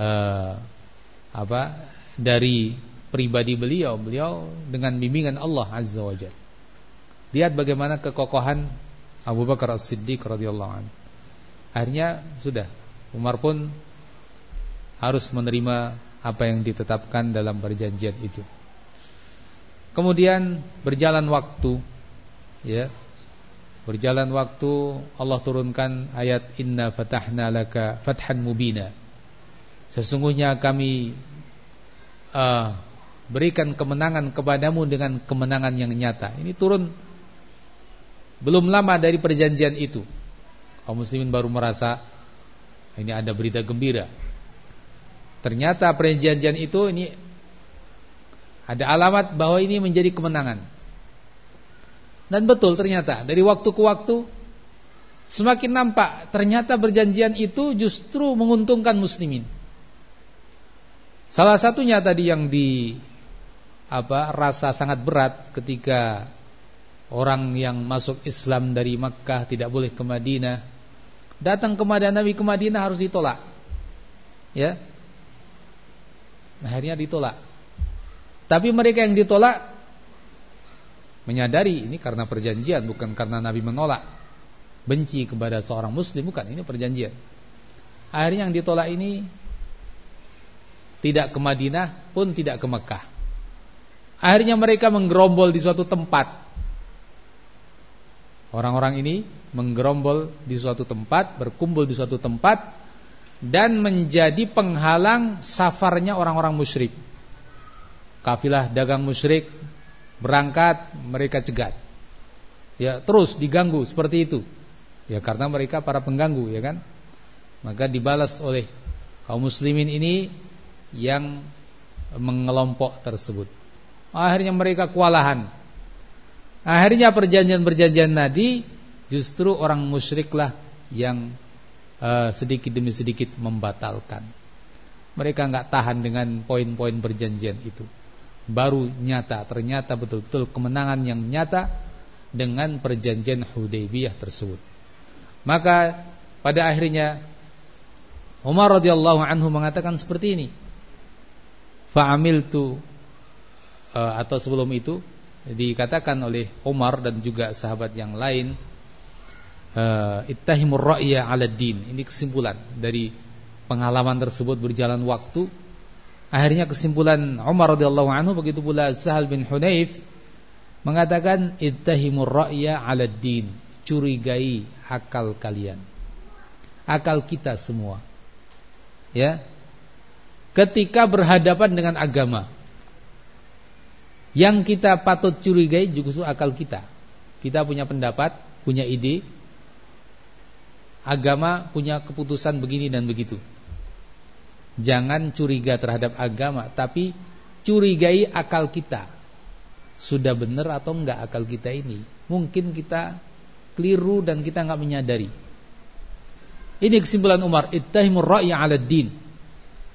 uh, apa dari pribadi beliau beliau dengan bimbingan Allah azza wajalla lihat bagaimana kekokohan Abu Bakar As-Siddiq radhiyallahu anhu. Akhirnya sudah Umar pun harus menerima apa yang ditetapkan dalam perjanjian itu. Kemudian berjalan waktu ya. Berjalan waktu Allah turunkan ayat Inna fatahna laka fathan mubina. Sesungguhnya kami uh, Berikan kemenangan kepadamu dengan kemenangan yang nyata. Ini turun. Belum lama dari perjanjian itu kaum muslimin baru merasa Ini ada berita gembira. Ternyata perjanjian itu ini Ada alamat bahwa ini menjadi kemenangan. Dan betul ternyata dari waktu ke waktu semakin nampak ternyata perjanjian itu justru menguntungkan muslimin. Salah satunya tadi yang di apa rasa sangat berat ketika orang yang masuk Islam dari Makkah tidak boleh ke Madinah. Datang ke Madinah Nabi ke Madinah harus ditolak. Ya. Akhirnya ditolak. Tapi mereka yang ditolak menyadari ini karena perjanjian bukan karena Nabi menolak benci kepada seorang muslim bukan ini perjanjian akhirnya yang ditolak ini tidak ke Madinah pun tidak ke Mekah akhirnya mereka menggerombol di suatu tempat orang-orang ini menggerombol di suatu tempat berkumpul di suatu tempat dan menjadi penghalang safarnya orang-orang musyrik kafilah dagang musyrik berangkat mereka cegat. Ya, terus diganggu seperti itu. Ya karena mereka para pengganggu ya kan. Maka dibalas oleh kaum muslimin ini yang mengelompok tersebut. Akhirnya mereka kewalahan. Akhirnya perjanjian-perjanjian tadi justru orang musyriklah yang uh, sedikit demi sedikit membatalkan. Mereka nggak tahan dengan poin-poin perjanjian itu baru nyata ternyata betul-betul kemenangan yang nyata dengan perjanjian Hudaybiyah tersebut. Maka pada akhirnya Umar radhiyallahu anhu mengatakan seperti ini. Fa'amiltu atau sebelum itu dikatakan oleh Umar dan juga sahabat yang lain uh, ittahimur ra'ya 'ala din. Ini kesimpulan dari pengalaman tersebut berjalan waktu Akhirnya kesimpulan Umar radhiyallahu anhu begitu pula Sahal bin Hunayf mengatakan ittahimur ra'ya 'ala din. Curigai akal kalian. Akal kita semua. Ya. Ketika berhadapan dengan agama. Yang kita patut curigai justru akal kita. Kita punya pendapat, punya ide. Agama punya keputusan begini dan begitu. Jangan curiga terhadap agama Tapi curigai akal kita Sudah benar atau enggak akal kita ini Mungkin kita keliru dan kita enggak menyadari Ini kesimpulan Umar Ittahimur ra'ya ala din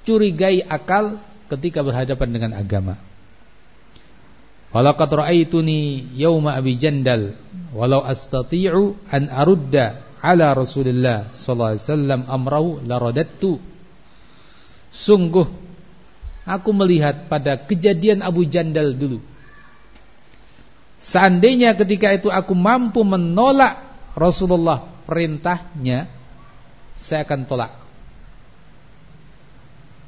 Curigai akal ketika berhadapan dengan agama Walaqad ra'aituni yawma abi jandal walau astati'u an arudda ala Rasulillah sallallahu alaihi wasallam amrahu laradattu Sungguh aku melihat pada kejadian Abu Jandal dulu. Seandainya ketika itu aku mampu menolak Rasulullah perintahnya, saya akan tolak.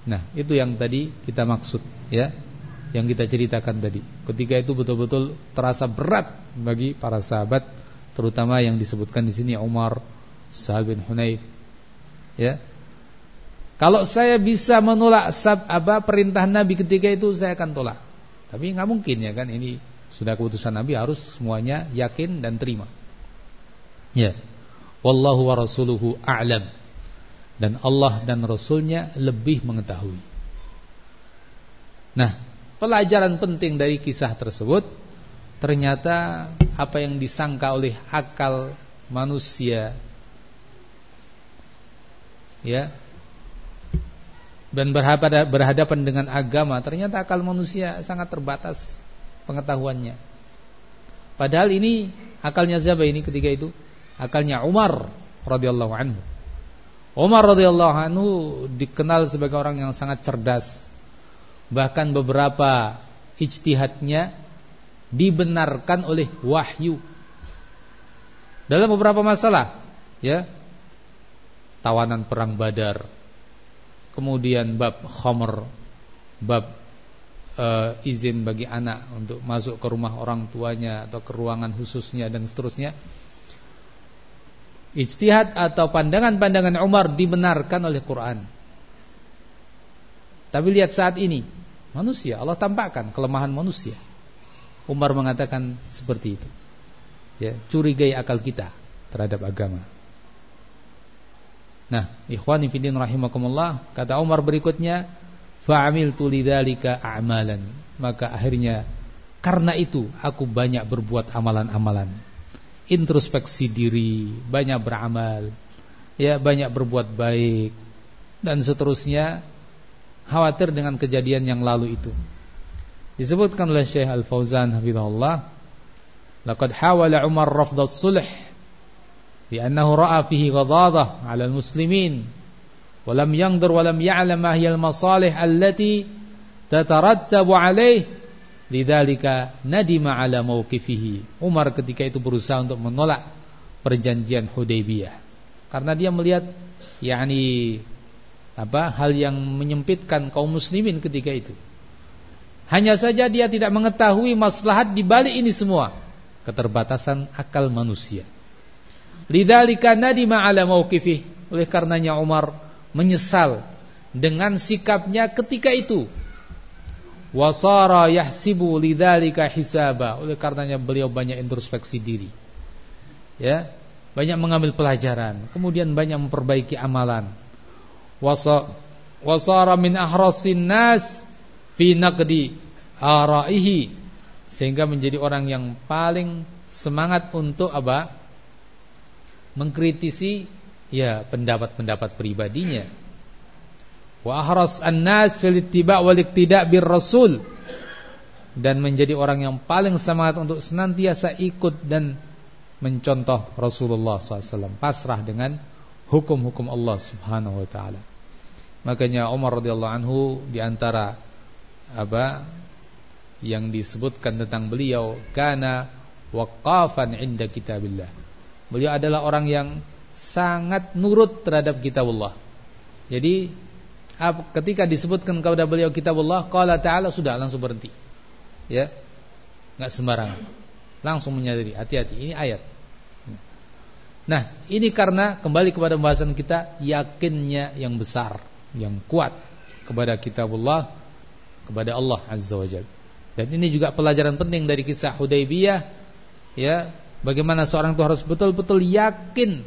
Nah, itu yang tadi kita maksud ya, yang kita ceritakan tadi. Ketika itu betul-betul terasa berat bagi para sahabat, terutama yang disebutkan di sini Umar, Sa'ad bin Hunayf. Ya, kalau saya bisa menolak sab, apa perintah Nabi ketika itu saya akan tolak. Tapi nggak mungkin ya kan ini sudah keputusan Nabi harus semuanya yakin dan terima. Ya. Wallahu wa rasuluhu a'lam. Dan Allah dan Rasulnya lebih mengetahui. Nah, pelajaran penting dari kisah tersebut ternyata apa yang disangka oleh akal manusia ya dan berhadapan dengan agama ternyata akal manusia sangat terbatas pengetahuannya. Padahal ini akalnya siapa ini ketika itu? Akalnya Umar radhiyallahu anhu. Umar radhiyallahu anhu dikenal sebagai orang yang sangat cerdas bahkan beberapa ijtihadnya dibenarkan oleh wahyu. Dalam beberapa masalah ya. Tawanan perang Badar. Kemudian bab khomer Bab uh, izin bagi anak Untuk masuk ke rumah orang tuanya Atau ke ruangan khususnya dan seterusnya. Ijtihad atau pandangan-pandangan Umar Dibenarkan oleh Quran Tapi lihat saat ini Manusia, Allah tampakkan kelemahan manusia Umar mengatakan seperti itu ya, Curigai akal kita terhadap agama Nah, ikhwani fillah rahimakumullah, kata Umar berikutnya, fa'amiltu lidzalika a'malan. Maka akhirnya karena itu aku banyak berbuat amalan-amalan. Introspeksi diri, banyak beramal, ya banyak berbuat baik dan seterusnya khawatir dengan kejadian yang lalu itu. Disebutkan oleh Syekh Al-Fauzan Habibullah "Laqad hawala Umar rafd as-sulh li'annahu ra'a fihi ghadadah 'ala al-muslimin wa lam yanzur wa lam ya'lam ma hiya al-masalih allati tatarattabu 'alayhi." Lidalika nadima 'ala mauqifihi. Umar ketika itu berusaha untuk menolak perjanjian Hudaybiyah karena dia melihat yakni apa hal yang menyempitkan kaum muslimin ketika itu hanya saja dia tidak mengetahui maslahat di balik ini semua keterbatasan akal manusia Lidzalika nadima ala mauqifih. Oleh karenanya Umar menyesal dengan sikapnya ketika itu. Wasara yahsibu lidzalika hisaba. Oleh karenanya beliau banyak introspeksi diri. Ya, banyak mengambil pelajaran, kemudian banyak memperbaiki amalan. Wasa wasara min ahrasin nas fi naqdi araihi sehingga menjadi orang yang paling semangat untuk apa? mengkritisi ya pendapat-pendapat pribadinya. Wa ahras an-nas fil ittiba' wal bir rasul dan menjadi orang yang paling semangat untuk senantiasa ikut dan mencontoh Rasulullah SAW pasrah dengan hukum-hukum Allah Subhanahu wa taala. Makanya Umar radhiyallahu anhu di antara apa yang disebutkan tentang beliau kana waqafan inda kitabillah Beliau adalah orang yang sangat nurut terhadap kitab Allah. Jadi ketika disebutkan kepada beliau kitabullah qala ta'ala sudah langsung berhenti. Ya. Enggak sembarangan. Langsung menyadari, hati-hati ini ayat. Nah, ini karena kembali kepada pembahasan kita yakinnya yang besar, yang kuat kepada kitabullah, kepada Allah Azza wa Jalla. Dan ini juga pelajaran penting dari kisah Hudaybiyah ya, bagaimana seorang itu harus betul-betul yakin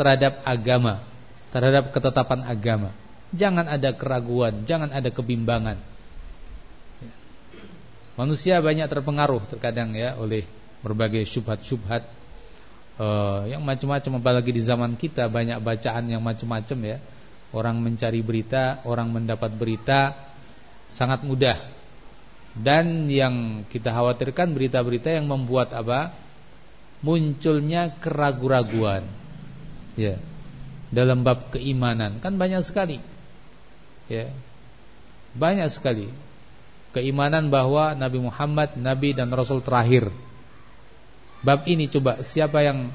terhadap agama, terhadap ketetapan agama. Jangan ada keraguan, jangan ada kebimbangan. Manusia banyak terpengaruh terkadang ya oleh berbagai syubhat-syubhat uh, yang macam-macam apalagi di zaman kita banyak bacaan yang macam-macam ya. Orang mencari berita, orang mendapat berita sangat mudah dan yang kita khawatirkan berita-berita yang membuat apa? Munculnya keraguan-raguan. Ya. Dalam bab keimanan kan banyak sekali. Ya. Banyak sekali keimanan bahwa Nabi Muhammad nabi dan rasul terakhir. Bab ini coba siapa yang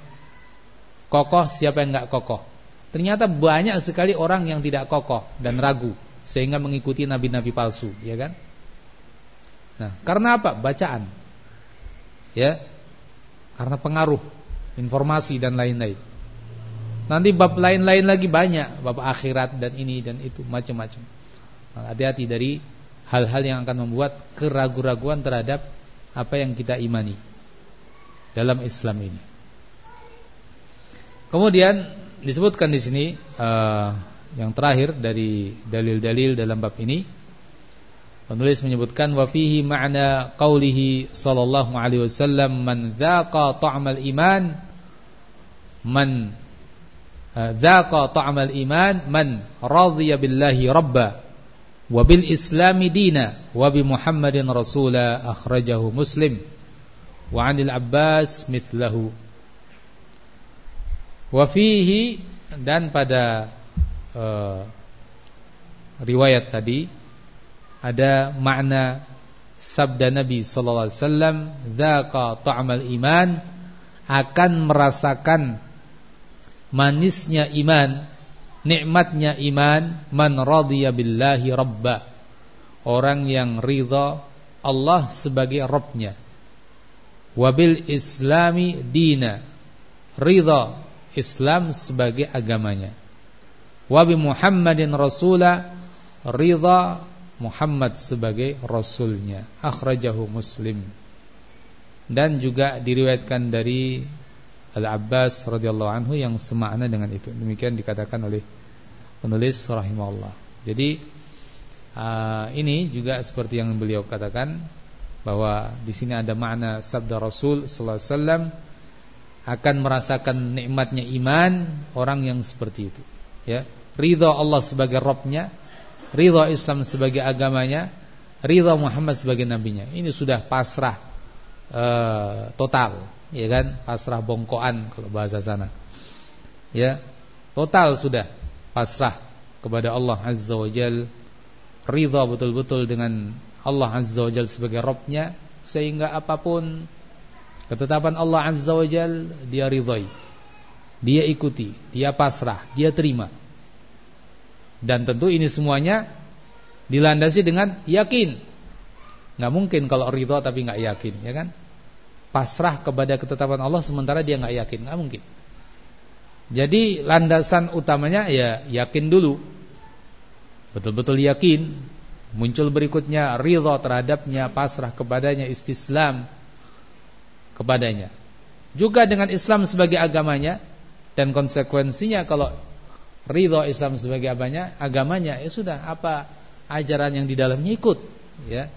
kokoh, siapa yang enggak kokoh. Ternyata banyak sekali orang yang tidak kokoh dan ragu sehingga mengikuti nabi-nabi palsu, ya kan? Nah, karena apa? Bacaan. Ya. Karena pengaruh informasi dan lain-lain. Nanti bab lain-lain lagi banyak, bab akhirat dan ini dan itu macam-macam. Hati-hati dari hal-hal yang akan membuat keraguan-raguan terhadap apa yang kita imani dalam Islam ini. Kemudian disebutkan di sini uh, yang terakhir dari dalil-dalil dalam bab ini Penulis menyebutkan wa fihi ma'na qaulihi sallallahu alaihi wasallam man dzaqa ta'mal iman man eh, dzaqa ta'mal iman man radhiya billahi rabba wa bil islami dina wa bi muhammadin rasula akhrajahu muslim wa 'anil abbas mithlahu. Wa fihi dan pada uh, riwayat tadi ada makna sabda Nabi sallallahu alaihi wasallam dzaqa ta'mal iman akan merasakan manisnya iman nikmatnya iman man radhiya billahi rabba orang yang ridha Allah sebagai Rabbnya wabil islami dina. Ridha Islam sebagai agamanya. Wabi Muhammadin rasula ridha Muhammad sebagai rasulnya. Akhrajahu Muslim. Dan juga diriwayatkan dari Al-Abbas radhiyallahu anhu yang semakna dengan itu. Demikian dikatakan oleh penulis rahimahullah. Jadi uh, ini juga seperti yang beliau katakan bahwa di sini ada makna sabda Rasul sallallahu alaihi wasallam akan merasakan nikmatnya iman orang yang seperti itu ya ridha Allah sebagai Rabbnya ridha Islam sebagai agamanya, ridha Muhammad sebagai nabinya. Ini sudah pasrah uh, total, ya kan? Pasrah bongkoan kalau bahasa sana. Ya, total sudah pasrah kepada Allah Azza wa Jal ridha betul-betul dengan Allah Azza wa Jal sebagai Robnya sehingga apa pun ketetapan Allah Azza wa Jal dia ridhai dia ikuti dia pasrah dia terima dan tentu ini semuanya dilandasi dengan yakin. Nggak mungkin kalau ridho tapi nggak yakin, ya kan? Pasrah kepada ketetapan Allah sementara dia nggak yakin, nggak mungkin. Jadi landasan utamanya ya yakin dulu. Betul-betul yakin. Muncul berikutnya ridho terhadapnya, pasrah kepadanya, istislam kepadanya. Juga dengan Islam sebagai agamanya dan konsekuensinya kalau ridho Islam sebagai agamanya, agamanya ya sudah apa ajaran yang di dalamnya ikut ya.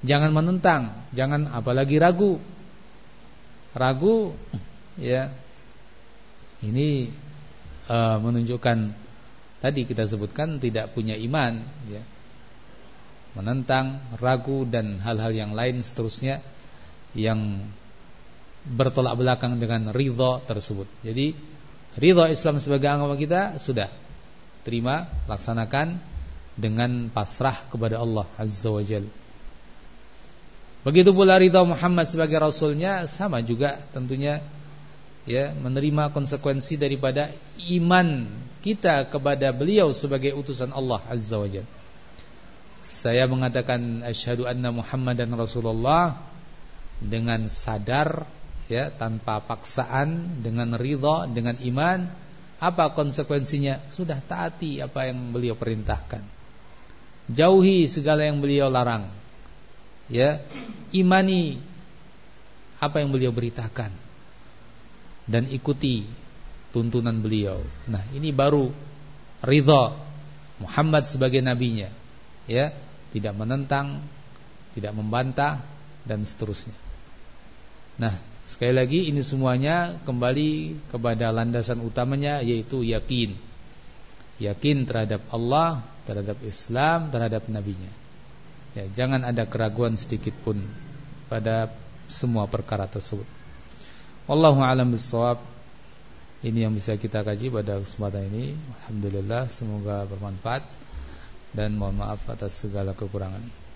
Jangan menentang, jangan apalagi ragu. Ragu ya. Ini uh, menunjukkan tadi kita sebutkan tidak punya iman ya. Menentang, ragu dan hal-hal yang lain seterusnya yang bertolak belakang dengan ridho tersebut. Jadi Ridha Islam sebagai agama kita sudah terima, laksanakan dengan pasrah kepada Allah Azza wa Jal. Begitu pula ridha Muhammad sebagai rasulnya sama juga tentunya ya menerima konsekuensi daripada iman kita kepada beliau sebagai utusan Allah Azza wa Jalla. Saya mengatakan asyhadu anna Muhammadan Rasulullah dengan sadar ya tanpa paksaan dengan ridha dengan iman apa konsekuensinya? Sudah taati apa yang beliau perintahkan. Jauhi segala yang beliau larang ya. Imani apa yang beliau beritakan dan ikuti tuntunan beliau. Nah ini baru ridha Muhammad sebagai nabinya ya tidak menentang tidak membantah dan seterusnya nah Sekali lagi ini semuanya kembali kepada landasan utamanya yaitu yakin. Yakin terhadap Allah, terhadap Islam, terhadap nabinya. Ya, jangan ada keraguan sedikit pun pada semua perkara tersebut. Wallahu a'lam bishawab. Ini yang bisa kita kaji pada kesempatan ini. Alhamdulillah semoga bermanfaat dan mohon maaf atas segala kekurangan.